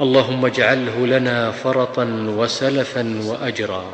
اللهم اجعله لنا فرطا وسلفا واجرا.